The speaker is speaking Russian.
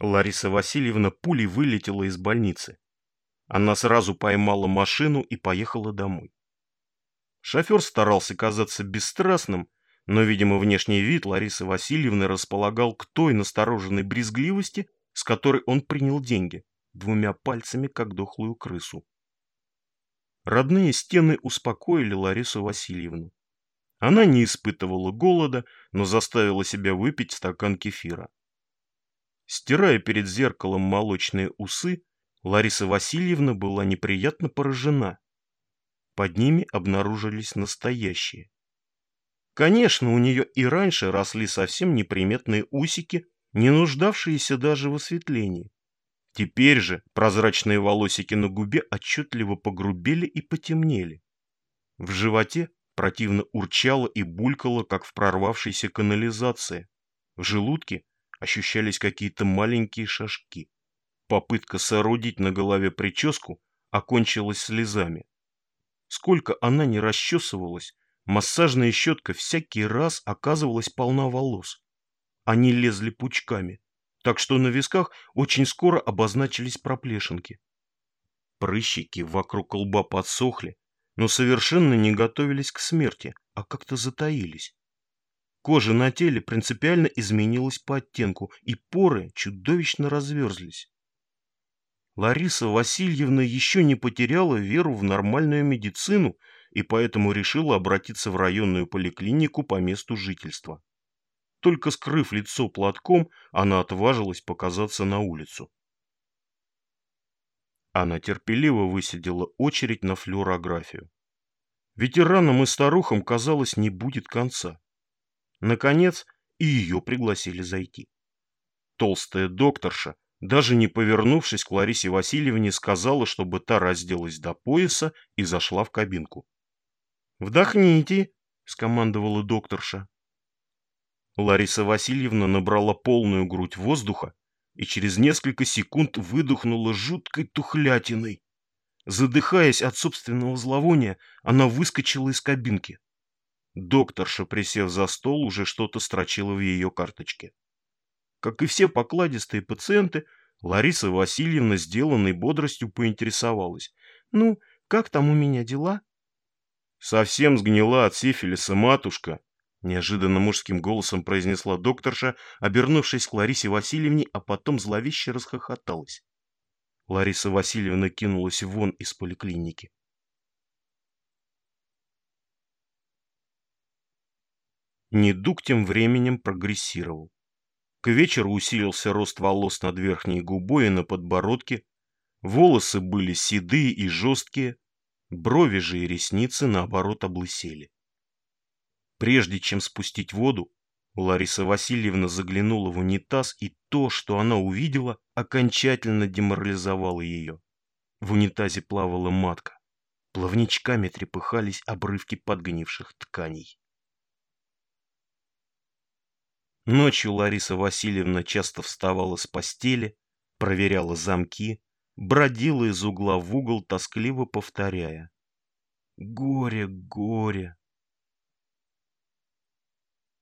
Лариса Васильевна пулей вылетела из больницы. Она сразу поймала машину и поехала домой. Шофер старался казаться бесстрастным, но, видимо, внешний вид Ларисы Васильевны располагал к той настороженной брезгливости, с которой он принял деньги, двумя пальцами, как дохлую крысу. Родные стены успокоили Ларису Васильевну. Она не испытывала голода, но заставила себя выпить стакан кефира. Стирая перед зеркалом молочные усы, Лариса Васильевна была неприятно поражена. Под ними обнаружились настоящие. Конечно, у нее и раньше росли совсем неприметные усики, не нуждавшиеся даже в осветлении. Теперь же прозрачные волосики на губе отчетливо погрубели и потемнели. В животе противно урчало и булькало, как в прорвавшейся канализации. В желудке ощущались какие-то маленькие шажки. Попытка соорудить на голове прическу окончилась слезами. Сколько она не расчесывалась, массажная щетка всякий раз оказывалась полна волос. Они лезли пучками, так что на висках очень скоро обозначились проплешинки. Прыщики вокруг лба подсохли, но совершенно не готовились к смерти, а как-то затаились. Кожа на теле принципиально изменилась по оттенку, и поры чудовищно разверзлись. Лариса Васильевна еще не потеряла веру в нормальную медицину и поэтому решила обратиться в районную поликлинику по месту жительства. Только скрыв лицо платком, она отважилась показаться на улицу. Она терпеливо высидела очередь на флюорографию. Ветеранам и старухам, казалось, не будет конца. Наконец, и ее пригласили зайти. Толстая докторша, даже не повернувшись к Ларисе Васильевне, сказала, чтобы та разделась до пояса и зашла в кабинку. «Вдохните», — скомандовала докторша. Лариса Васильевна набрала полную грудь воздуха и через несколько секунд выдохнула жуткой тухлятиной. Задыхаясь от собственного зловония, она выскочила из кабинки. Докторша, присев за стол, уже что-то строчила в ее карточке. Как и все покладистые пациенты, Лариса Васильевна, сделанной бодростью, поинтересовалась. «Ну, как там у меня дела?» «Совсем сгнила от сифилиса матушка», — неожиданно мужским голосом произнесла докторша, обернувшись к Ларисе Васильевне, а потом зловеще расхохоталась. Лариса Васильевна кинулась вон из поликлиники. Недуг тем временем прогрессировал. К вечеру усилился рост волос над верхней губой и на подбородке, волосы были седые и жесткие, брови же и ресницы, наоборот, облысели. Прежде чем спустить воду, Лариса Васильевна заглянула в унитаз, и то, что она увидела, окончательно деморализовало ее. В унитазе плавала матка. Плавничками трепыхались обрывки подгнивших тканей. Ночью Лариса Васильевна часто вставала с постели, проверяла замки, бродила из угла в угол, тоскливо повторяя. «Горе, горе!»